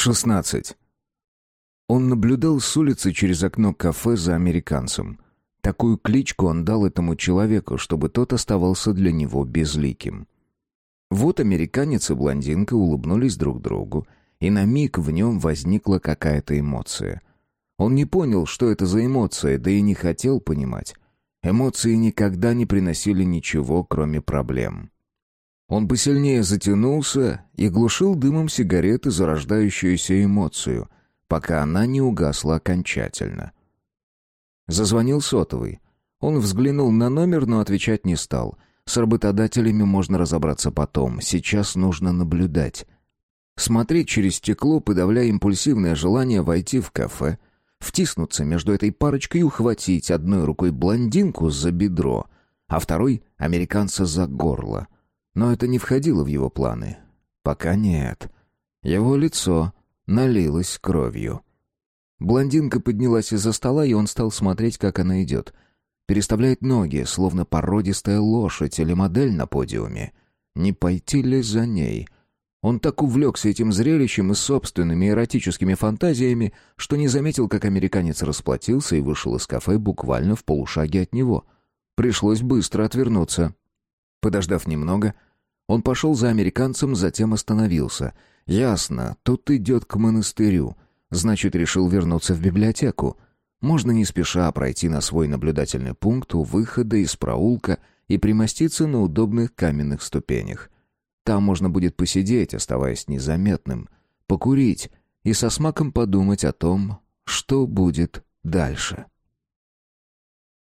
16. Он наблюдал с улицы через окно кафе за американцем. Такую кличку он дал этому человеку, чтобы тот оставался для него безликим. Вот американец и блондинка улыбнулись друг другу, и на миг в нем возникла какая-то эмоция. Он не понял, что это за эмоция, да и не хотел понимать. Эмоции никогда не приносили ничего, кроме проблем. Он посильнее затянулся и глушил дымом сигареты зарождающуюся эмоцию — пока она не угасла окончательно. Зазвонил сотовый. Он взглянул на номер, но отвечать не стал. С работодателями можно разобраться потом, сейчас нужно наблюдать. Смотреть через стекло, подавляя импульсивное желание войти в кафе, втиснуться между этой парочкой и ухватить одной рукой блондинку за бедро, а второй — американца за горло. Но это не входило в его планы. Пока нет. Его лицо налилась кровью. Блондинка поднялась из-за стола, и он стал смотреть, как она идет. Переставляет ноги, словно породистая лошадь или модель на подиуме. Не пойти ли за ней? Он так увлекся этим зрелищем и собственными эротическими фантазиями, что не заметил, как американец расплатился и вышел из кафе буквально в полушаге от него. Пришлось быстро отвернуться. Подождав немного, он пошел за американцем, затем остановился — Ясно, тут идет к монастырю. Значит, решил вернуться в библиотеку. Можно не спеша пройти на свой наблюдательный пункт у выхода из проулка и примоститься на удобных каменных ступенях. Там можно будет посидеть, оставаясь незаметным, покурить и со смаком подумать о том, что будет дальше.